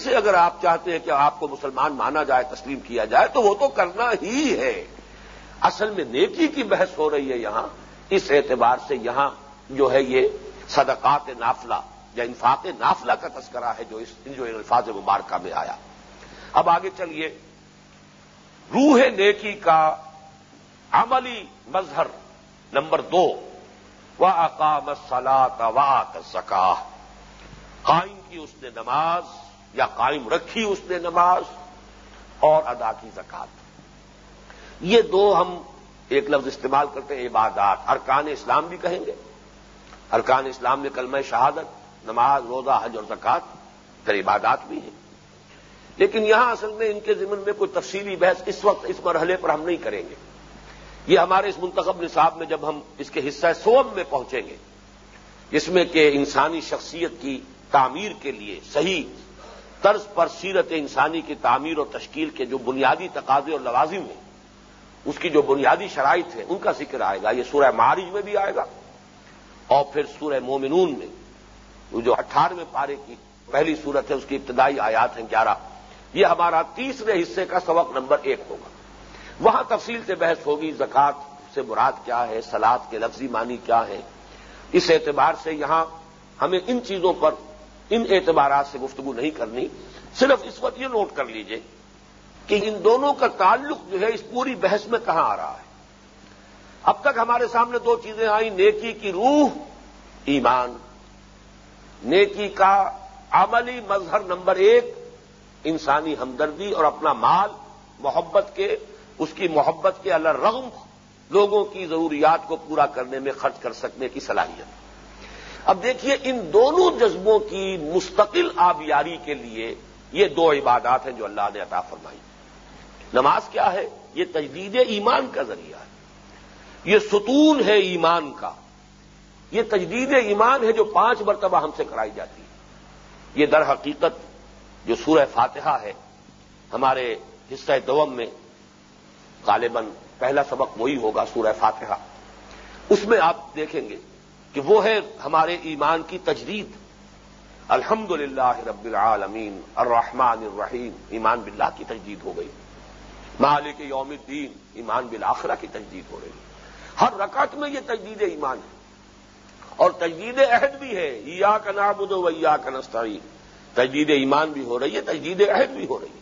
سے اگر آپ چاہتے ہیں کہ آپ کو مسلمان مانا جائے، تسلیم کیا جائے، تو وہ تو کرنا ہی ہے۔ اصل میں نیکی کی بحث ہو رہی ہے یہاں۔ اس اعتبار سے یہاں جو ہے یہ صدقات نافلہ یا انفاق نافلہ کا تذکرہ ہے جو اس جو الفاظ مبارکہ میں آیا۔ اب آگے چلیے۔ روح نیکی کا عملی مظہر نمبر دو۔ و اقام سلاط واق زکا قائم کی اس نے نماز۔ یا قائم رکھی اس نے نماز اور ادا کی زکات۔ یہ دو ہم ایک لفظ استعمال کرتے ہیں، عبادات۔ ارکان اسلام بھی کہیں گے۔ ارکان اسلام میں کلمہ شہادت، نماز، روزہ، حج اور زکات پھر عبادات بھی ہیں۔ لیکن یہاں اصل میں ان کے ضمن میں کوئی تفصیلی بحث اس وقت اس مرحلے پر ہم نہیں کریں گے۔ یہ ہمارے اس منتخب نصاب میں جب ہم اس کے حصہ سوم میں پہنچیں گے جس میں کہ انسانی شخصیت کی تعمیر کے لیے صحیح طرز پر سیرت انسانی کی تعمیر اور تشکیل کے جو بنیادی تقاضے اور لوازم ہیں، اس کی جو بنیادی شرائط ہیں، ان کا ذکر آئے گا۔ یہ سورہ معارج میں بھی آئے گا۔ اور پھر سورہ مومنون میں جو اٹھارہویں پارے کی پہلی صورت ہے، اس کی ابتدائی آیات ہیں گیارہ۔ یہ ہمارا تیسرے حصے کا سبق نمبر ایک ہوگا۔ وہاں تفصیل سے بحث ہوگی، زکوٰۃ سے مراد کیا ہے سلاد کے لفظی معنی کیا ہے اس اعتبار سے یہاں ہمیں ان چیزوں پر ان اعتبارات سے گفتگو نہیں کرنی۔ صرف اس وقت یہ نوٹ کر لیجیے کہ ان دونوں کا تعلق جو ہے اس پوری بحث میں کہاں آ رہا ہے۔ اب تک ہمارے سامنے دو چیزیں آئیں، نیکی کی روح، ایمان۔ نیکی کا عملی مظہر نمبر ایک، انسانی ہمدردی اور اپنا مال، محبت کے، اس کی محبت کے اللہ رغم لوگوں کی ضروریات کو پورا کرنے میں، خرچ کر سکنے کی صلاحیت۔ اب دیکھیے ان دونوں جذبوں کی مستقل آبیاری کے لیے یہ دو عبادات ہیں جو اللہ نے عطا فرمائی۔ نماز کیا ہے؟ یہ تجدید ایمان کا ذریعہ ہے۔ یہ ستون ہے ایمان کا۔ یہ تجدید ایمان ہے جو پانچ مرتبہ ہم سے کرائی جاتی ہے۔ یہ در حقیقت جو سورہ فاتحہ ہے، ہمارے حصہ دوم میں غالباً پہلا سبق وہی ہوگا سورہ فاتحہ۔ اس میں آپ دیکھیں گے کہ وہ ہے ہمارے ایمان کی تجدید۔ الحمد للہ رب العالمین، الرحمن الرحیم، ایمان باللہ کی تجدید ہو گئی۔ مالک یوم الدین، ایمان بالآخرہ کی تجدید ہو رہی ہر رکعت میں یہ تجدید ایمان ہے۔ اور تجدید عہد بھی ہے۔ یا کا نابود و یا کا نستعین۔ تجدید ایمان بھی ہو رہی ہے، تجدید عہد بھی ہو رہی ہے۔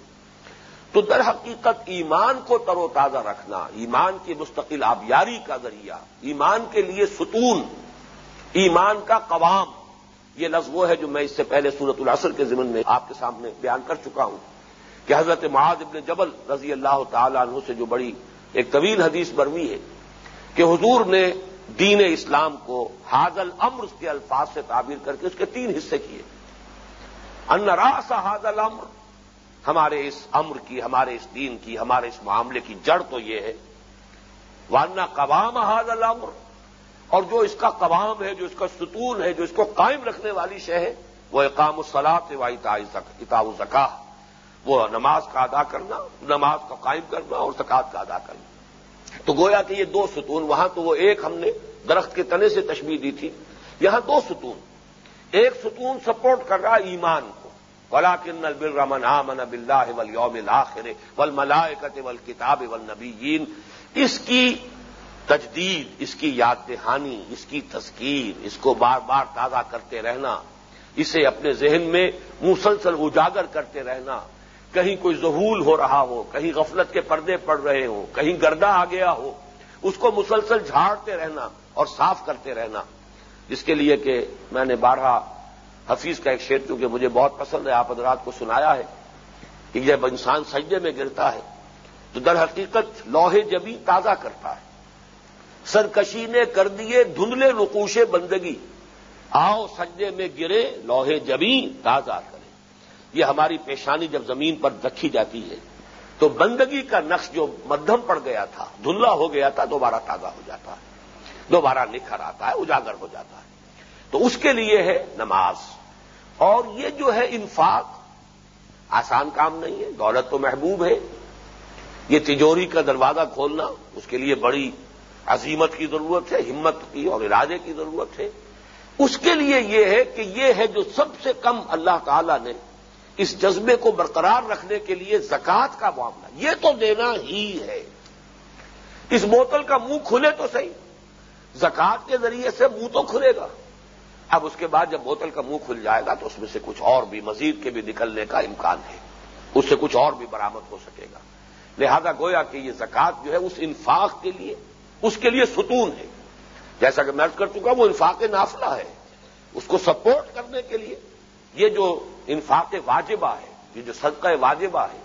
تو در حقیقت ایمان کو تر و تازہ رکھنا، ایمان کی مستقل آبیاری کا ذریعہ، ایمان کے لیے ستون ایمان کا قوام. یہ لفظ وہ ہے جو میں اس سے پہلے سورت العصر کے ضمن میں آپ کے سامنے بیان کر چکا ہوں کہ حضرت معاذ ابن جبل رضی اللہ تعالی عنہ سے جو بڑی ایک طویل حدیث بروی ہے کہ حضور نے دین اسلام کو حاضل امر کے الفاظ سے تعبیر کر کے اس کے تین حصے کیے. ان راس حاضل امر ہمارے اس امر کی، ہمارے اس دین کی، ہمارے اس معاملے کی جڑ تو یہ ہے. وانا قوام حاض الامر اور جو اس کا قوام ہے، جو اس کا ستون ہے، جو اس کو قائم رکھنے والی شے ہے، وہ اقام الصلاط اتاب زکا وہ نماز کا ادا کرنا، نماز کا قائم کرنا اور زکات کا ادا کرنا۔ تو گویا کہ یہ دو ستون، وہاں تو وہ ایک ہم نے درخت کے تنے سے تشبیح دی تھی۔ یہاں دو ستون۔ ایک ستون سپورٹ کر رہا ایمان کو۔ ولاکن البر من آمن بلّہ ول یوم الآخر ول ملائکت ول کتاب ول نبی اس کی تجدید، اس کی یاد دہانی اس کی تذکیر، اس کو بار بار تازہ کرتے رہنا، اسے اپنے ذہن میں مسلسل اجاگر کرتے رہنا، کہیں کوئی ظہول ہو رہا ہو، کہیں غفلت کے پردے پڑ رہے ہوں، کہیں گردہ آ گیا ہو، اس کو مسلسل جھاڑتے رہنا اور صاف کرتے رہنا۔ جس کے لیے کہ میں نے بارہ حفیظ کا ایک شعر، کیونکہ مجھے بہت پسند ہے، آپ حضرات کو سنایا ہے، کہ جب انسان سجدے میں گرتا ہے، تو در حقیقت لوہے جبی تازہ کرتا ہے۔ سرکشی نے کر دیے دھندلے نقوش بندگی۔ آؤ سجدے میں گرے، لوہے جبی تازہ کرے۔ یہ ہماری پیشانی جب زمین پر رکھی جاتی ہے، تو بندگی کا نقش جو مدھم پڑ گیا تھا، دھندلا ہو گیا تھا، دوبارہ تازہ ہو جاتا ہے۔ دوبارہ نکھر آتا ہے، اجاگر ہو جاتا ہے۔ تو اس کے لیے ہے نماز۔ اور یہ جو ہے انفاق، آسان کام نہیں ہے، دولت تو محبوب ہے۔ یہ تجوری کا دروازہ کھولنا، اس کے لیے بڑی عظیمت کی ضرورت ہے، ہمت کی اور ارادے کی ضرورت ہے۔ اس کے لیے یہ ہے کہ یہ ہے جو سب سے کم اللہ تعالی نے اس جذبے کو برقرار رکھنے کے لیے زکات کا معاملہ۔ یہ تو دینا ہی ہے۔ اس بوتل کا منہ کھلے تو صحیح زکات کے ذریعے سے منہ تو کھلے گا۔ اب اس کے بعد جب بوتل کا منہ کھل جائے گا تو اس میں سے کچھ اور بھی، مزید کے بھی نکلنے کا امکان ہے۔ اس سے کچھ اور بھی برامد ہو سکے گا۔ لہذا گویا کہ یہ زکات جو ہے، اس انفاق کے لیے اس کے لیے ستون ہے۔ جیسا کہ میں کر چکا وہ انفاق نافلہ ہے۔ اس کو سپورٹ کرنے کے لیے یہ جو انفاق واجبہ ہے، یہ جو صدقہ واجبہ ہے،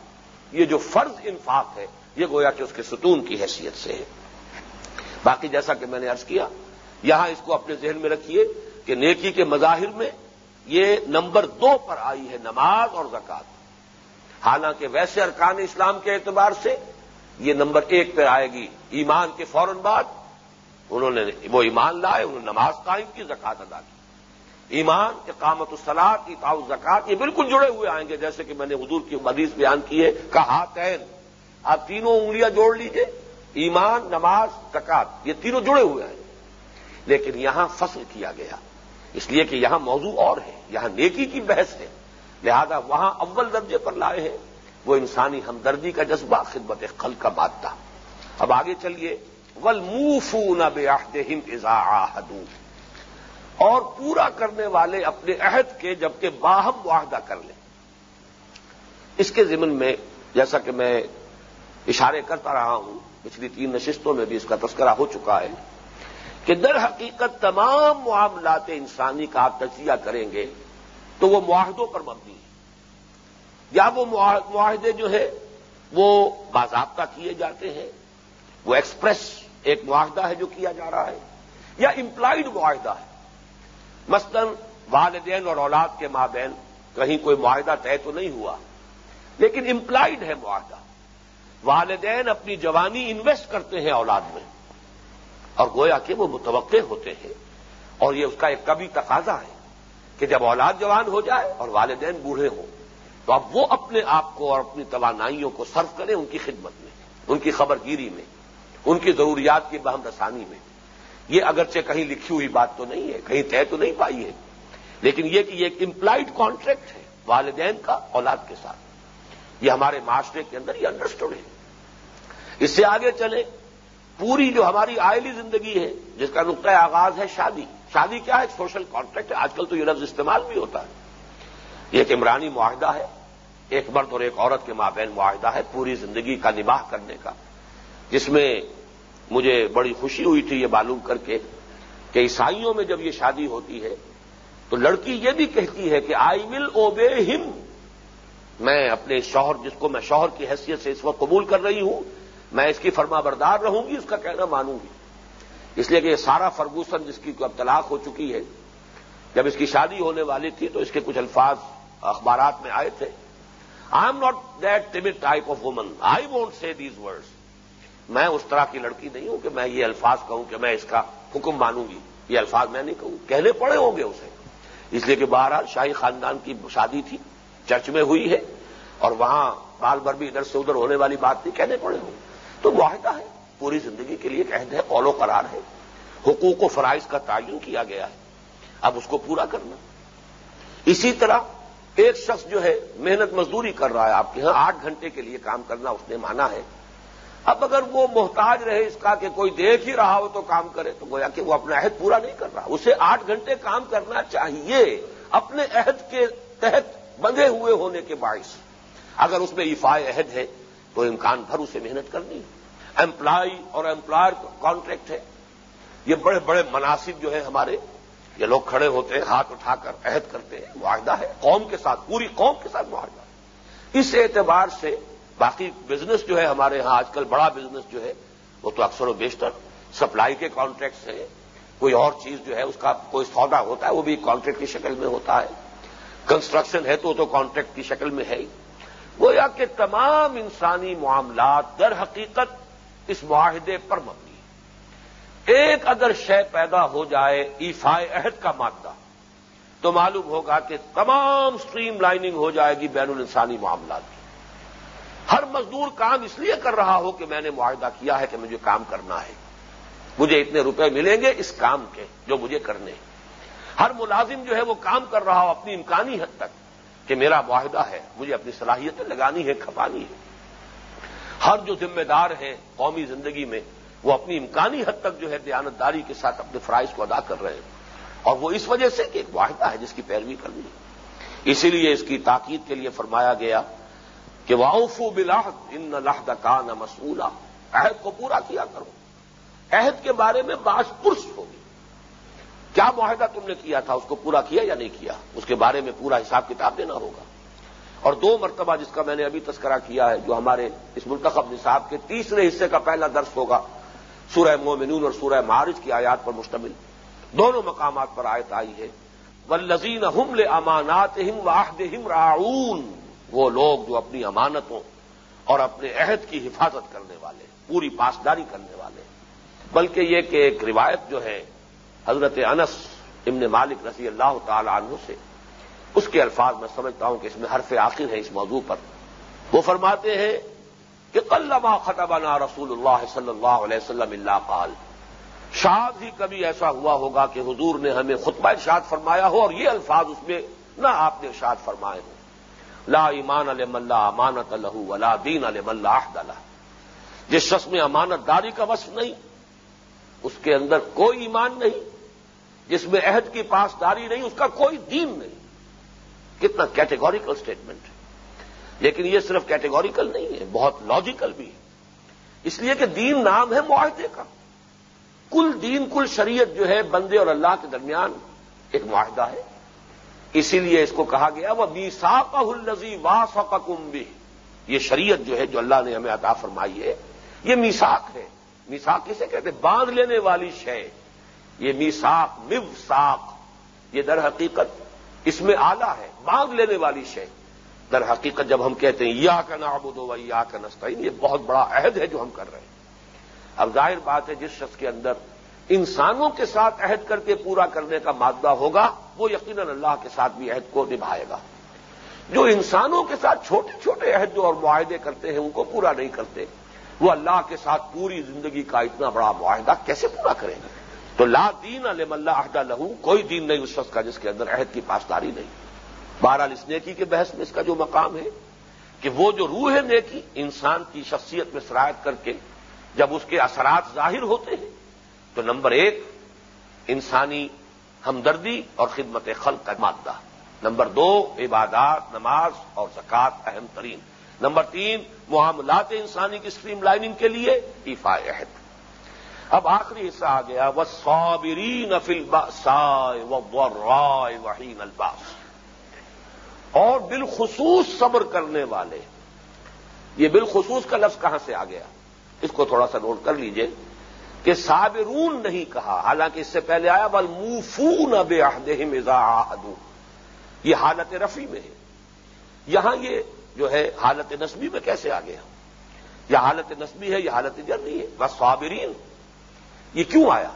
یہ جو فرض انفاق ہے، یہ گویا کہ اس کے ستون کی حیثیت سے ہے۔ باقی جیسا کہ میں نے ارض کیا، یہاں اس کو اپنے ذہن میں رکھیے کہ نیکی کے مظاہر میں یہ نمبر دو پر آئی ہے نماز اور زکات حالانکہ ویسے ارکان اسلام کے اعتبار سے یہ نمبر ایک پہ آئے گی ایمان کے فوراً بعد انہوں نے وہ ایمان لائے، انہوں نے نماز قائم کی زکات ادا کی۔ ایمان اقامت السلاط اطاع زکات یہ بالکل جڑے ہوئے آئیں گے، جیسے کہ میں نے حضور کی حدیث بیان کی ہے، کہا تین۔ آپ تینوں انگلیاں جوڑ لیجیے۔ ایمان، نماز زکات یہ تینوں جڑے ہوئے ہیں لیکن یہاں فصل کیا گیا۔ اس لیے کہ یہاں موضوع اور ہے، یہاں نیکی کی بحث ہے۔ لہذا وہاں اول درجے پر لائے ہیں۔ وہ انسانی ہمدردی کا جذبہ خدمت خل کا بات تھا اب آگے چلیے۔ ول موفو نہ بے اور پورا کرنے والے اپنے عہد کے جبکہ باہم معاہدہ کر لیں۔ اس کے ضمن میں جیسا کہ میں اشارے کرتا رہا ہوں، پچھلی تین نشستوں میں بھی اس کا تذکرہ ہو چکا ہے کہ در حقیقت تمام معاملات انسانی کا آپ تجزیہ کریں گے تو وہ معاہدوں پر مبنی ہے یا وہ معاہدے جو ہے وہ باضابطہ کیے جاتے ہیں۔ وہ ایکسپریس ایک معاہدہ ہے جو کیا جا رہا ہے، یا امپلائڈ معاہدہ ہے۔ مثلا والدین اور اولاد کے مابین کہیں کوئی معاہدہ طے تو نہیں ہوا، لیکن امپلائڈ ہے معاہدہ۔ والدین اپنی جوانی انویسٹ کرتے ہیں اولاد میں، اور گویا کہ وہ متوقع ہوتے ہیں، اور یہ اس کا ایک کبھی تقاضا ہے کہ جب اولاد جوان ہو جائے اور والدین بوڑھے ہوں۔ تو اب وہ اپنے آپ کو اور اپنی توانائیوں کو صرف کریں ان کی خدمت میں، ان کی خبر گیری میں، ان کی ضروریات کی بہم رسانی میں۔ یہ اگرچہ کہیں لکھی ہوئی بات تو نہیں ہے، کہیں طے تو نہیں پائی ہے، لیکن یہ کہ یہ ایک امپلائڈ کانٹریکٹ ہے والدین کا اولاد کے ساتھ۔ یہ ہمارے معاشرے کے اندر یہ انڈرسٹوڈ ہے۔ اس سے آگے چلے پوری جو ہماری آئلی زندگی ہے، جس کا نقطۂ آغاز ہے شادی۔ شادی کیا ہے؟ سوشل کانٹریکٹ ہے۔ آج کل تو یہ لفظ استعمال بھی ہوتا ہے۔ ایک عمرانی معاہدہ ہے، ایک مرد اور ایک عورت کے مابین معاہدہ ہے، پوری زندگی کا نباہ کرنے کا۔ جس میں مجھے بڑی خوشی ہوئی تھی یہ معلوم کر کے کہ عیسائیوں میں جب یہ شادی ہوتی ہے، تو لڑکی یہ بھی کہتی ہے کہ آئی ول اوبے ہم میں اپنے شوہر، جس کو میں شوہر کی حیثیت سے اس وقت قبول کر رہی ہوں، میں اس کی فرما بردار رہوں گی، اس کا کہنا مانوں گی۔ اس لیے کہ یہ سارا فرگوسن جس کی اب طلاق ہو چکی ہے، جب اس کی شادی ہونے والی تھی تو اس کے کچھ الفاظ اخبارات میں آئے تھے۔ I am not that tamed type of woman I won't see these words میں اس طرح کی لڑکی نہیں ہوں کہ میں یہ الفاظ کہوں کہ میں اس کا حکم مانوں گی۔ یہ الفاظ میں نہیں کہوں۔ کہنے پڑے ہوں گے اسے۔ اس لیے کہ بہرحال شاہی خاندان کی شادی تھی، چرچ میں ہوئی ہے اور وہاں بال بر بھی ادھر سے ادھر ہونے والی بات نہیں، کہنے پڑے ہوں۔ تو معاہدہ ہے۔ پوری زندگی کے لیے عہد ہے، قول و قرار ہے۔ حقوق و فرائض کا تعین کیا گیا ہے۔ اب اس کو پورا کرنا۔ اسی طرح ایک شخص جو ہے محنت مزدوری کر رہا ہے آپ کے یہاں آٹھ گھنٹے کے لیے کام کرنا اس نے مانا ہے۔ اب اگر وہ محتاج رہے اس کا کہ کوئی دیکھ ہی رہا ہو تو کام کرے، تو گویا کہ وہ اپنا عہد پورا نہیں کر رہا۔ اسے آٹھ گھنٹے کام کرنا چاہیے، اپنے عہد کے تحت بندھے ہوئے ہونے کے باعث۔ اگر اس میں ایفائے عہد ہے تو امکان بھر اسے محنت کرنی امپلائی اور امپلائر کانٹریکٹ ہے۔ یہ بڑے بڑے مناسب جو ہیں ہمارے یہ لوگ کھڑے ہوتے ہیں، ہاتھ اٹھا کر عہد کرتے ہیں، معاہدہ ہے، قوم کے ساتھ، پوری قوم کے ساتھ معاہدہ ہے۔ اس اعتبار سے باقی بزنس جو ہے ہمارے ہاں آج کل بڑا بزنس جو ہے، وہ تو اکثر و بیشتر سپلائی کے کانٹریکٹس ہیں۔ کوئی اور چیز جو ہے، اس کا کوئی سودا ہوتا ہے، وہ بھی کانٹریکٹ کی شکل میں ہوتا ہے۔ کنسٹرکشن ہے تو تو کانٹریکٹ کی شکل میں ہے ہی۔ گویا کہ تمام انسانی معاملات در حقیقت اس معاہدے پر مبنی ایک اگر شے پیدا ہو جائے ایفائے عہد کا مادہ، تو معلوم ہوگا کہ تمام سٹریم لائننگ ہو جائے گی بین الانسانی معاملات کی۔ ہر مزدور کام اس لیے کر رہا ہو کہ میں نے معاہدہ کیا ہے کہ مجھے کام کرنا ہے۔ مجھے اتنے روپے ملیں گے اس کام کے جو مجھے کرنے۔ ہیں ہر ملازم جو ہے وہ کام کر رہا ہو اپنی امکانی حد تک کہ میرا معاہدہ ہے، مجھے اپنی صلاحیتیں لگانی ہے کھپانی ہے ہر جو ذمہ دار ہیں قومی زندگی میں وہ اپنی امکانی حد تک جو ہے دیانتداری کے ساتھ اپنے فرائض کو ادا کر رہے ہیں۔ اور وہ اس وجہ سے کہ ایک معاہدہ ہے جس کی پیروی کرنی ہے۔ اسی لیے اس کی تاکید کے لیے فرمایا گیا کہ واؤف بلاحد ان لاہد کا نہ مسولہ عہد کو پورا کیا کرو۔ عہد کے بارے میں باش پرس ہوگی۔ کیا معاہدہ تم نے کیا تھا؟ اس کو پورا کیا یا نہیں کیا؟ اس کے بارے میں پورا حساب کتاب دینا ہوگا۔ اور دو مرتبہ جس کا میں نے ابھی تذکرہ کیا ہے، جو ہمارے اس منتخب نصاب کے تیسرے حصے کا پہلا درس ہوگا سورہ مومنون اور سورہ معارج کی آیات پر مشتمل۔ دونوں مقامات پر آیت آئی ہے۔ ولزین حمل امانات ہم واحد ہم راؤن وہ لوگ جو اپنی امانتوں اور اپنے عہد کی حفاظت کرنے والے، پوری پاسداری کرنے والے۔ بلکہ یہ کہ ایک روایت جو ہے حضرت انس ابن مالک رضی اللہ تعالی عنہ سے، اس کے الفاظ میں سمجھتا ہوں کہ اس میں حرف آخر ہے اس موضوع پر۔ وہ فرماتے ہیں کہ قلما خطبنا رسول اللہ صلی اللہ علیہ وسلم اللہ قال۔ شاد ہی کبھی ایسا ہوا ہوگا کہ حضور نے ہمیں خطبہ ارشاد فرمایا ہو اور یہ الفاظ اس میں نہ آپ نے ارشاد فرمائے ہوں۔ لا ایمان علیہ ملا امانت الح ولا دین علیہ ملا احد اللہ جس شخص میں امانت داری کا وصف نہیں، اس کے اندر کوئی ایمان نہیں، جس میں عہد کی پاسداری نہیں، اس کا کوئی دین نہیں۔ کتنا کیٹیگوریکل اسٹیٹمنٹ ہے لیکن یہ صرف کیٹیگوریکل نہیں ہے، بہت لاجیکل بھی ہے۔ اس لیے کہ دین نام ہے معاہدے کا۔ کل دین، کل شریعت جو ہے بندے اور اللہ کے درمیان ایک معاہدہ ہے۔ اسی لیے اس کو کہا گیا وہ میساک الزی وا بھی یہ شریعت جو ہے، جو اللہ نے ہمیں عطا فرمائی ہے، یہ میساک ہے۔ میساک کسے کہتے باندھ لینے والی شے۔ یہ میساک مو ساک یہ در حقیقت اس میں آلہ ہے، باندھ لینے والی شے۔ در حقیقت جب ہم کہتے ہیں یا کا نابود و یا کا نسطین یہ بہت بڑا عہد ہے جو ہم کر رہے ہیں۔ اب ظاہر بات ہے، جس شخص کے اندر انسانوں کے ساتھ عہد کر کے پورا کرنے کا مادہ ہوگا، وہ یقیناً اللہ کے ساتھ بھی عہد کو نبھائے گا۔ جو انسانوں کے ساتھ چھوٹے چھوٹے عہد جو اور معاہدے کرتے ہیں، ان کو پورا نہیں کرتے۔ وہ اللہ کے ساتھ پوری زندگی کا اتنا بڑا معاہدہ کیسے پورا کریں گے؟ تو لا دین علم اللہ عہدہ لہو کوئی دین نہیں اس شخص کا جس کے اندر عہد کی پاسداری نہیں۔ بہرحال اس نیکی کے بحث میں اس کا جو مقام ہے کہ وہ جو روح ہے نیکی، انسان کی شخصیت میں سرایت کر کے جب اس کے اثرات ظاہر ہوتے ہیں، تو نمبر ایک، انسانی ہمدردی اور خدمت خلق کا مادہ۔ نمبر دو، عبادات، نماز اور زکوٰۃ اہم ترین۔ نمبر تین، معاملات انسانی کی اسٹریم لائننگ کے لیے ایفا عہد۔ اب آخری حصہ آ گیا وہ صابرین افل سائے و رائے وحین الباس اور بالخصوص صبر کرنے والے۔ یہ بالخصوص کا لفظ کہاں سے آ گیا؟ اس کو تھوڑا سا نوٹ کر لیجیے کہ صابرون نہیں کہا، حالانکہ اس سے پہلے آیا بل موفون بے مزا ادو یہ حالت رفی میں ہے۔ یہاں یہ جو ہے، حالت نسبی میں کیسے آ گیا؟ یہ حالت نسبی ہے، یہ حالت جرنی ہے۔ بس صابرین یہ کیوں آیا؟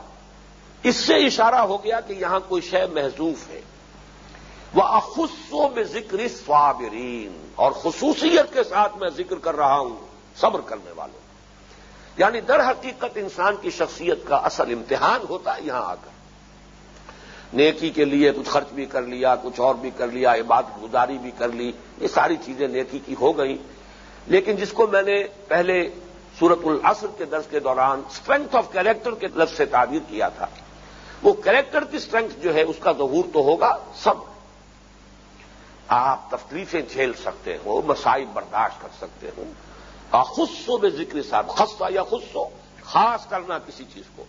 اس سے اشارہ ہو گیا کہ یہاں کوئی شے محضوف ہے۔ وہ اخصوں میں ذکر صابرین اور خصوصیت کے ساتھ میں ذکر کر رہا ہوں صبر کرنے والوں۔ یعنی در حقیقت انسان کی شخصیت کا اصل امتحان ہوتا ہے یہاں آ کر۔ نیکی کے لیے کچھ خرچ بھی کر لیا، کچھ اور بھی کر لیا، عبادت گزاری بھی کر لی، یہ ساری چیزیں نیکی کی ہو گئی لیکن جس کو میں نے پہلے سورت العصر کے درس کے دوران اسٹرینتھ آف کیریکٹر کے لفظ سے تعبیر کیا تھا، وہ کیریکٹر کی اسٹرینتھ جو ہے، اس کا ظہور تو ہوگا سب آپ تکلیفیں جھیل سکتے ہو، مسائل برداشت کر سکتے ہو۔ خصو میں ذکر صاحب خستہ یا خصو، خاص کرنا کسی چیز کو۔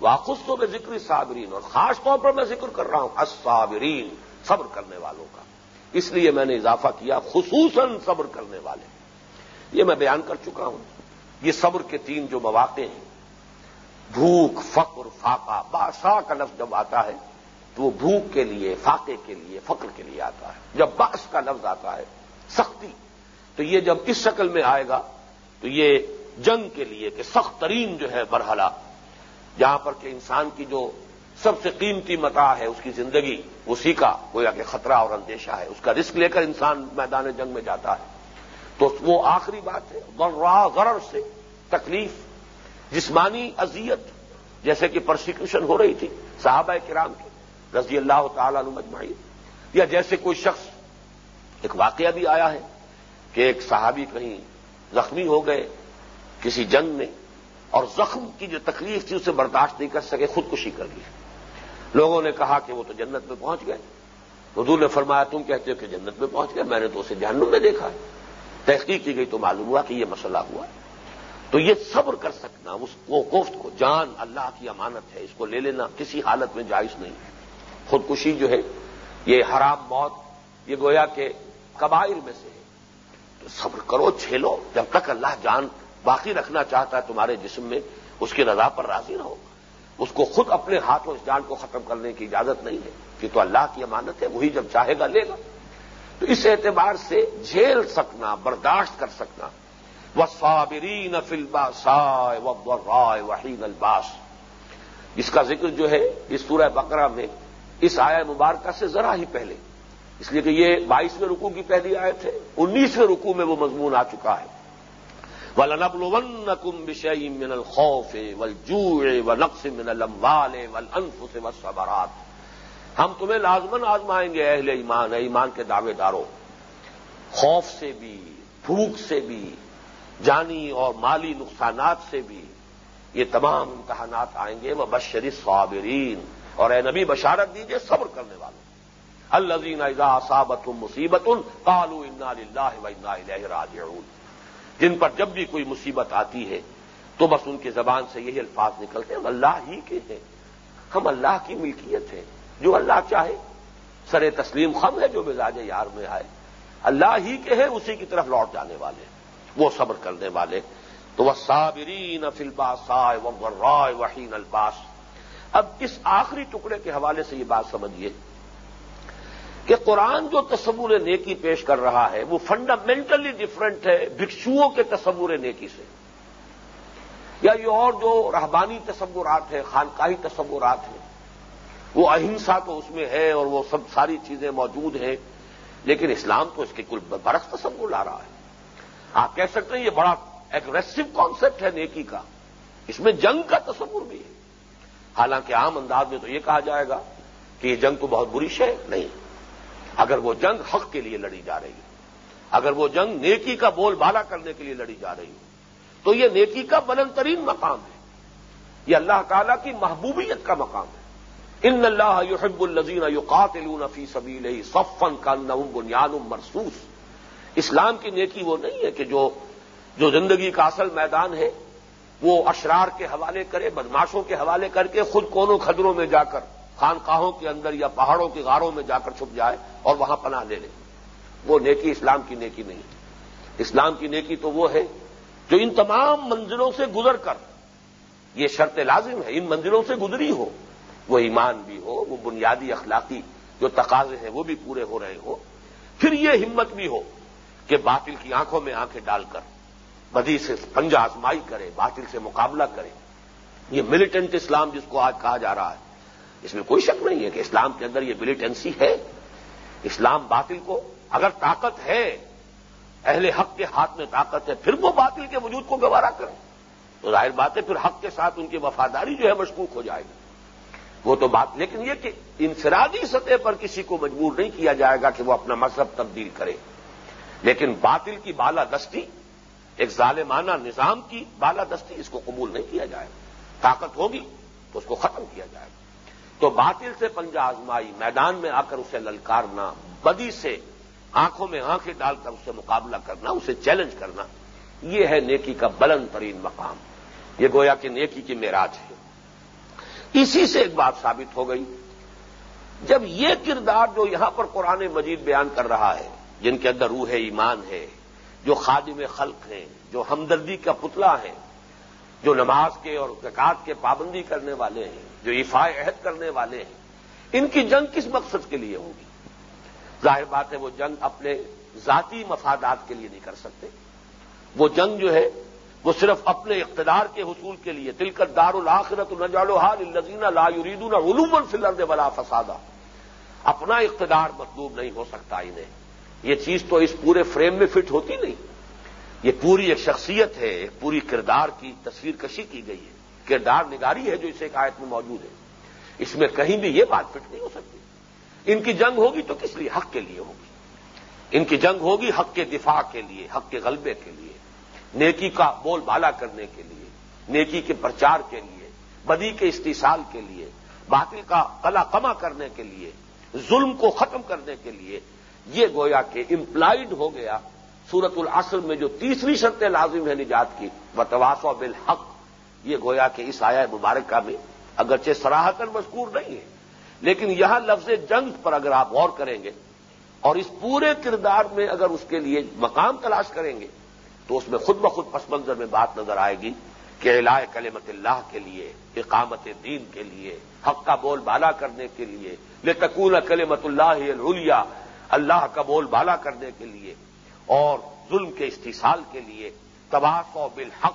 واخصوں میں ذکر صابرین، اور خاص طور پر میں ذکر کر رہا ہوں الصابرین، صبر کرنے والوں کا۔ اس لیے میں نے اضافہ کیا خصوصاً صبر کرنے والے۔ یہ میں بیان کر چکا ہوں۔ یہ صبر کے تین جو مواقع ہیں۔ بھوک، فقر، فاقہ، بادشاہ کا لفظ جب آتا ہے تو وہ بھوک کے لیے، فاقے کے لیے، فقر کے لیے آتا ہے۔ جب باس کا لفظ آتا ہے، سختی، تو یہ جب اس شکل میں آئے گا، تو یہ جنگ کے لیے کہ سخت ترین جو ہے مرحلہ، جہاں پر کہ انسان کی جو سب سے قیمتی متا ہے اس کی زندگی اسی کا گویا کہ خطرہ اور اندیشہ ہے۔ اس کا رسک لے کر انسان میدان جنگ میں جاتا ہے۔ تو وہ آخری بات ہے غرر سے تکلیف، جسمانی اذیت، جیسے کہ پرسیکیوشن ہو رہی تھی صحابہ کرام کی۔ رضی اللہ تعالی مجمعین یا جیسے کوئی شخص ایک واقعہ بھی آیا ہے کہ ایک صحابی کہیں زخمی ہو گئے کسی جنگ میں اور زخم کی جو تکلیف تھی اسے برداشت نہیں کر سکے، خودکشی کر لی لوگوں نے کہا کہ وہ تو جنت میں پہنچ گئے۔ حضور نے فرمایا، تم کہتے ہو کہ جنت میں پہنچ گئے؟ میں نے تو اسے جہنم میں دیکھا ہے۔ تحقیق کی گئی تو معلوم ہوا کہ یہ مسئلہ ہوا تو یہ صبر کر سکنا، اس کو، کوفت کو، جان، اللہ کی امانت ہے، اس کو لے لینا، کسی حالت میں جائز نہیں۔ خودکشی جو ہے، یہ حرام موت، یہ گویا کہ قبائل میں سے ہے۔ تو صبر کرو چھیلو جب تک اللہ جان باقی رکھنا چاہتا ہے تمہارے جسم میں، اس کی رضا پر راضی رہو۔ اس کو خود اپنے ہاتھوں، اس جان کو ختم کرنے کی اجازت نہیں ہے۔ کہ تو اللہ کی امانت ہے، وہی جب چاہے گا لے گا۔ تو اس اعتبار سے جھیل سکنا، برداشت کر سکنا۔ وہ صابرین فلبا سائے و رائے وحین الباس اس کا ذکر جو ہے، اس سورہ بقرہ میں اس آیا مبارکہ سے ذرا ہی پہلے۔ اس لیے کہ یہ بائیسویں رکوع کی پہلی آیت ہے، انیسویں رکوع میں وہ مضمون آ چکا ہے۔ وَلَنَبْلُوَنَّكُمْ بِشَيْءٍ مِّنَ الْخَوْفِ وَالْجُوعِ وَنَقْصٍ مِّنَ الْأَمْوَالِ وَالْأَنفُسِ وَالصَّبَرَاتِ ہم تمہیں لازمن آزمائیں گے، اہل ایمان ایمان کے دعوے داروں۔ خوف سے بھی، بھوک سے بھی، جانی اور مالی نقصانات سے بھی یہ تمام امتحانات آئیں گے۔ وہ بشری صابرین اور اے نبی بشارت دیجیے صبر کرنے والوں۔ الزین صابت مصیبت کالو انا و انا راجعون۔ جن پر جب بھی کوئی مصیبت آتی ہے، تو بس ان کی زبان سے یہی الفاظ نکلتے ہیں، ہم اللہ ہی کے ہیں۔ ہم اللہ کی ملکیت ہے جو اللہ چاہے۔ سر تسلیم خم ہے جو مزاج یار میں آئے۔ اللہ ہی کے ہیں، اسی کی طرف لوٹ جانے والے۔ وہ صبر کرنے والے۔ تو وہ صابرین فلباس رائے وحین الباس۔ اب اس آخری ٹکڑے کے حوالے سے یہ بات سمجھیے کہ قرآن جو تصور نیکی پیش کر رہا ہے وہ فنڈامنٹلی ڈفرنٹ ہے بھکشوؤں کے تصور نیکی سے۔ یا یہ اور جو رہبانی تصورات ہیں، خانقاہی تصورات ہیں، وہ اہنسا تو اس میں ہے اور وہ سب ساری چیزیں موجود ہیں، لیکن اسلام تو اس کے کل برس تصور لا رہا ہے۔ آپ کہہ سکتے ہیں یہ بڑا ایگریسو کانسیپٹ ہے نیکی کا۔ اس میں جنگ کا تصور بھی ہے۔ حالانکہ عام انداز میں تو یہ کہا جائے گا کہ یہ جنگ تو بہت بری شے نہیں۔ اگر وہ جنگ حق کے لیے لڑی جا رہی ہے، اگر وہ جنگ نیکی کا بول بالا کرنے کے لیے لڑی جا رہی ہو تو یہ نیکی کا بلند ترین مقام ہے۔ یہ اللہ تعالی کی محبوبیت کا مقام ہے۔ ان اللہ یحب الزین یقاتلون فی سبیلہ صفن کا نم بنیاد مرسوس اسلام کی نیکی وہ نہیں ہے کہ جو جو زندگی کا اصل میدان ہے وہ اشرار کے حوالے کرے بدماشوں کے حوالے کر کے خود کونوں خدروں میں جا کر، خانقاہوں کے اندر یا پہاڑوں کی غاروں میں جا کر چھپ جائے اور وہاں پناہ لے لے۔ وہ نیکی اسلام کی نیکی نہیں اسلام کی نیکی تو وہ ہے جو ان تمام منزلوں سے گزر کر، یہ شرط لازم ہے، ان منزلوں سے گزری ہو۔ وہ ایمان بھی ہو، وہ بنیادی اخلاقی جو تقاضے ہیں وہ بھی پورے ہو رہے ہو۔ پھر یہ ہمت بھی ہو کہ باطل کی آنکھوں میں آنکھیں ڈال کر بدی سے پنجہ آزمائی کرے، باطل سے مقابلہ کرے۔ یہ ملیٹنٹ اسلام جس کو آج کہا جا رہا ہے، اس میں کوئی شک نہیں ہے کہ اسلام کے اندر یہ ملیٹنسی ہے۔ اسلام باطل کو اگر طاقت ہے، اہل حق کے ہاتھ میں طاقت ہے، پھر وہ باطل کے وجود کو گوارا کریں۔ تو ظاہر بات ہے، پھر حق کے ساتھ ان کی وفاداری جو ہے مشکوک ہو جائے گی۔ وہ تو بات، لیکن یہ کہ انفرادی سطح پر کسی کو مجبور نہیں کیا جائے گا کہ وہ اپنا مذہب تبدیل کرے۔ لیکن باطل کی بالا دستی ایک ظالمانہ نظام کی بالا دستی اس کو قبول نہیں کیا جائے گا۔ طاقت ہوگی تو اس کو ختم کیا جائے گا۔ تو باطل سے پنجہ آزمائی میدان میں آ کر اسے للکارنا، بدی سے آنکھوں میں آنکھیں ڈال کر اسے مقابلہ کرنا، اسے چیلنج کرنا، یہ ہے نیکی کا بلند ترین مقام۔ یہ گویا کہ نیکی کی معراج ہے۔ اسی سے ایک بات ثابت ہو گئی۔ جب یہ کردار جو یہاں پر قرآن مجید بیان کر رہا ہے، جن کے اندر روح ایمان ہے جو خادم خلق ہیں، جو ہمدردی کا پتلا ہے جو نماز کے اور زکات کے پابندی کرنے والے ہیں، جو ایفا عہد کرنے والے ہیں، ان کی جنگ کس مقصد کے لیے ہوگی؟ ظاہر بات ہے وہ جنگ اپنے ذاتی مفادات کے لیے نہیں کر سکتے۔ وہ جنگ جو ہے، وہ صرف اپنے اقتدار کے حصول کے لیے دل کر دار الآخرت نجال حال الزینہ لا یریدون علوم فلرد ولا فسادہ اپنا اقتدار مطلوب نہیں ہو سکتا انہیں۔ یہ چیز تو اس پورے فریم میں فٹ ہوتی نہیں۔ یہ پوری ایک شخصیت ہے، ایک پوری کردار کی تصویر کشی کی گئی ہے۔ کردار نگاری ہے جو اس ایک آیت میں موجود ہے۔ اس میں کہیں بھی یہ بات فٹ نہیں ہو سکتی۔ ان کی جنگ ہوگی تو کس لیے؟ حق کے لیے ہوگی۔ ان کی جنگ ہوگی حق کے دفاع کے لیے، حق کے غلبے کے لیے، نیکی کا بول بالا کرنے کے لیے، نیکی کے پرچار کے لیے، بدی کے استحصال کے لیے، باطل کا کلا کما کرنے کے لیے، ظلم کو ختم کرنے کے لیے۔ یہ گویا کہ امپلائڈ ہو گیا سورت العصر میں جو تیسری شرط لازم ہے نجات کی بتواس و بالحق۔ یہ گویا کہ اس آیا مبارکہ میں اگرچہ سراہتن مذکور نہیں ہے، لیکن یہاں لفظ جنگ پر اگر آپ غور کریں گے اور اس پورے کردار میں اگر اس کے لیے مقام تلاش کریں گے، تو اس میں خود بخود پس منظر میں بات نظر آئے گی کہ علاء کلمت اللہ کے لیے، اقامت دین کے لیے، حق کا بول بالا کرنے کے لیے لے تکول کلمت اللہ اللہ کا بول بالا کرنے کے لیے اور ظلم کے استحصال کے لیے تباس و بالحق،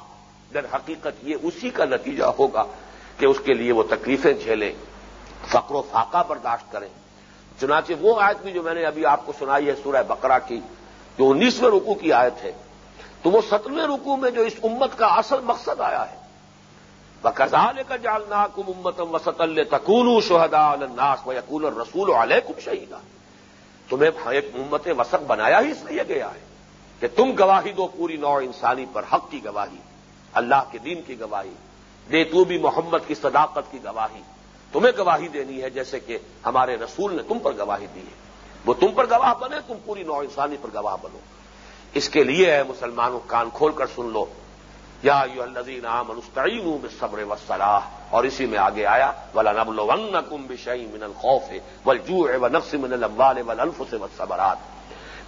در حقیقت یہ اسی کا نتیجہ ہوگا کہ اس کے لیے وہ تکلیفیں جھیلیں، فقر و فاقہ برداشت کریں۔ چنانچہ وہ آیت بھی جو میں نے ابھی آپ کو سنائی ہے سورہ بقرہ کی، جو انیسویں رکو کی آیت ہے، تو وہ سترویں رکو میں جو اس امت کا اصل مقصد آیا ہے۔ بکزال کا جالنا کم امتم وسط اللہ تکون شہدا الناس و یقول رسول علیہ کم شہیدہ تمہیں ایک امت وسط بنایا ہی اس لیے گیا ہے کہ تم گواہی دو پوری نوع انسانی پر، حق کی گواہی، اللہ کے دین کی گواہی، دے تو بھی محمد کی صداقت کی گواہی۔ تمہیں گواہی دینی ہے جیسے کہ ہمارے رسول نے تم پر گواہی دی ہے۔ وہ تم پر گواہ بنے، تم پوری نوع انسانی پر گواہ بنو۔ اس کے لیے ہے مسلمانوں کان کھول کر سن لو۔ یا یو الزین عام انستعین صبر و اور اسی میں آگے آیا ولا نبل ون کم بشئی من الخوف ولجو و نفس من الاموال والانفس سے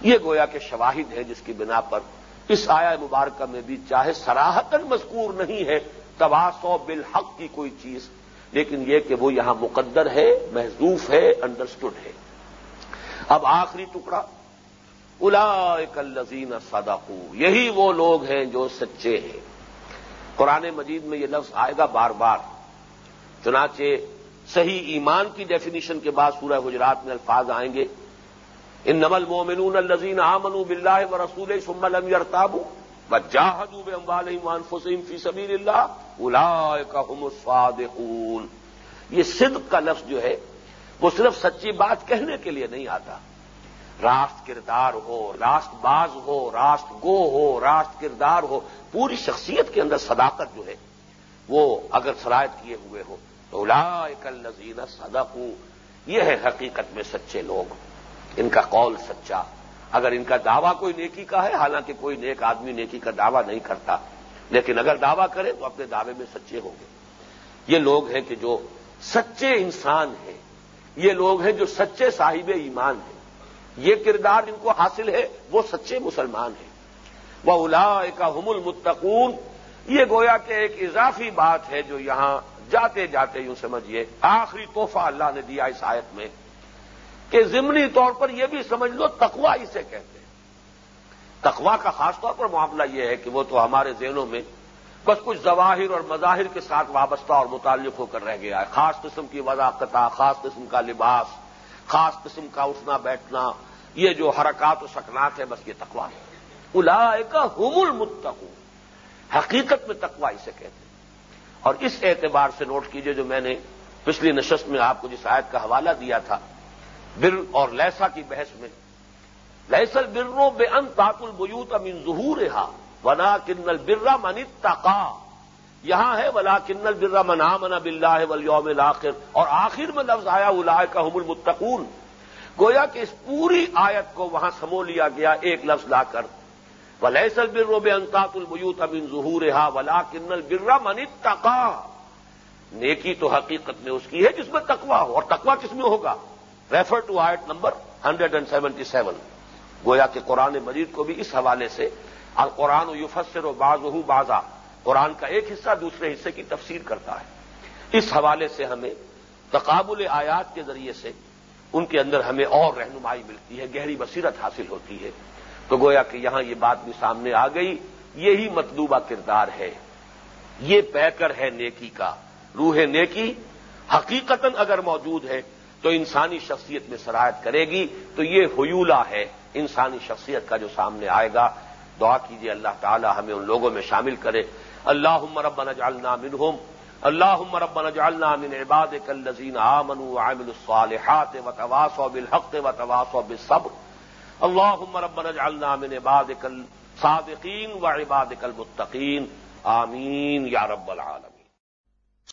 یہ گویا کہ شواہد ہے جس کی بنا پر اس آیا مبارکہ میں بھی چاہے سراہتن مذکور نہیں ہے تواس و بالحق کی کوئی چیز، لیکن یہ کہ وہ یہاں مقدر ہے محضوف ہے انڈرسٹوڈ ہے۔ اب آخری ٹکڑا الا الزین صدقو یہی وہ لوگ ہیں جو سچے ہیں۔ قرآن مجید میں یہ لفظ آئے گا بار بار۔ چنانچہ صحیح ایمان کی ڈیفینیشن کے بعد سورہ حجرات میں الفاظ آئیں گے۔ ان نمل مومنون الزین آمن بلّہ و رسول سم الم یرتابو و جاہدو بے امبال فسیم فی سبیل اللہ الا الصادقون۔ یہ صدق کا لفظ جو ہے وہ صرف سچی بات کہنے کے لیے نہیں آتا۔ راست کردار ہو، راست باز ہو، راست گو ہو، راست کردار ہو، پوری شخصیت کے اندر صداقت جو ہے، وہ اگر شرائط کیے ہوئے ہو، تو الا الزین صدق یہ ہے حقیقت میں سچے لوگ، ان کا قول سچا۔ اگر ان کا دعویٰ کوئی نیکی کا ہے، حالانکہ کوئی نیک آدمی نیکی کا دعویٰ نہیں کرتا، لیکن اگر دعویٰ کرے، تو اپنے دعوے میں سچے ہوں گے۔ یہ لوگ ہیں کہ جو سچے انسان ہیں، یہ لوگ ہیں جو سچے صاحب ایمان ہیں۔ یہ کردار ان کو حاصل ہے وہ سچے مسلمان ہیں۔ وہ الا کا حم المتقون۔ یہ گویا کہ ایک اضافی بات ہے جو یہاں جاتے جاتے یوں سمجھیے آخری تحفہ اللہ نے دیا اس آیت میں کہ ضمنی طور پر یہ بھی سمجھ لو تقوا اسے کہتے ہیں۔ تقوا کا خاص طور پر معاملہ یہ ہے کہ وہ تو ہمارے ذہنوں میں بس کچھ ظواہر اور مظاہر کے ساتھ وابستہ اور متعلق ہو کر رہ گیا ہے۔ خاص قسم کی وضاقت خاص قسم کا لباس خاص قسم کا اٹھنا بیٹھنا، یہ جو حرکات و سکنات ہے بس یہ تقوا ہے۔ الا کا حم المتقو حقیقت میں تقوا اسے کہتے ہیں۔ اور اس اعتبار سے نوٹ کیجیے جو میں نے پچھلی نشست میں آپ کو جس آیت کا حوالہ دیا تھا، بر اور لیسا کی بحث میں لہسل برو بے ان تاط البیوت امین ظہور ہا ونا کنل برا من تقا یہاں ہے ولا کنل برا منا منا بلّہ ولیوم الآخر اور آخر میں لفظ آیا الا کا حم المتقون۔ گویا کہ اس پوری آیت کو وہاں سمو لیا گیا ایک لفظ لا کر۔ ولیسل برو بے انتاط البیوت امین ظہور ہا ولا کنل برا من تقا نیکی تو حقیقت میں اس کی ہے جس میں تقوا ہو، اور تقوا کس میں ہوگا؟ Refer to eight number hundred and seventy seven گویا کہ قرآن مجید کو بھی اس حوالے سے قرآن و یوفسر و باز بازا قرآن کا ایک حصہ دوسرے حصے کی تفسیر کرتا ہے۔ اس حوالے سے ہمیں تقابل آیات کے ذریعے سے ان کے اندر ہمیں اور رہنمائی ملتی ہے، گہری بصیرت حاصل ہوتی ہے۔ تو گویا کہ یہاں یہ بات بھی سامنے آ گئی، یہی مطلوبہ کردار ہے۔ یہ پیکر ہے نیکی کا، روح نیکی حقیقت اگر موجود ہے تو انسانی شخصیت میں سرایت کرے گی۔ تو یہ حیولہ ہے انسانی شخصیت کا جو سامنے آئے گا۔ دعا کیجیے اللہ تعالی ہمیں ان لوگوں میں شامل کرے۔ اللہ ربنا جعلنا منہم۔ اللہ ربنا جعلنا من عبادك الذين آمنوا وعملوا الصالحات وتواصوا بالحق وتواصوا بالصبر۔ اللهم ربنا اجعلنا من عبادك الصادقين وعبادك المتقين آمين یا رب العالمین۔